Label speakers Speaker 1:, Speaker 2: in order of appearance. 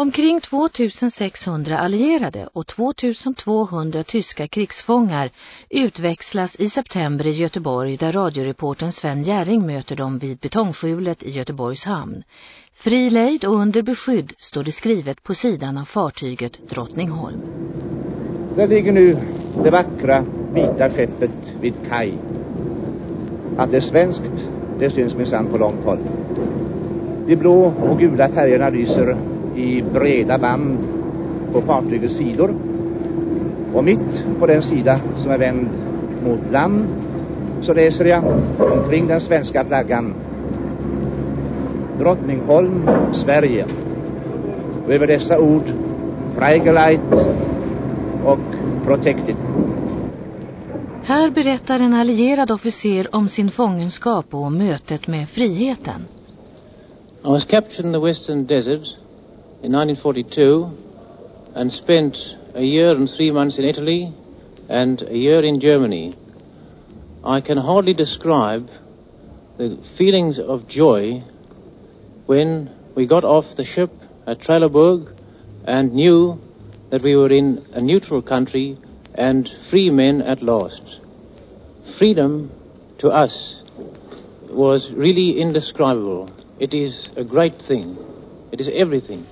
Speaker 1: Omkring 2600 allierade och 2200 tyska krigsfångar utväxlas i september i Göteborg där radioreporten Sven Gäring möter dem vid betongskjulet i Göteborgs hamn. Fri lejd och under beskydd står det skrivet på sidan av fartyget Drottningholm.
Speaker 2: Där ligger nu det vackra vita skeppet vid kaj. Att det är svenskt, det syns minsann på långt håll. De blå och gula färgerna lyser i breda band på fartygets sidor. Och mitt på den sida som är vänd mot land så läser jag omkring den svenska flaggan Drottningholm, Sverige. Och över dessa ord Freigeleit och Protected.
Speaker 1: Här berättar en allierad officer om sin fångenskap och mötet med friheten.
Speaker 3: I was captured in the western deserts in 1942 and spent a year and three months in Italy and a year in Germany. I can hardly describe the feelings of joy when we got off the ship at Trelleborg and knew that we were in a neutral country and free men at last. Freedom to us was really indescribable. It is a great thing. It is everything.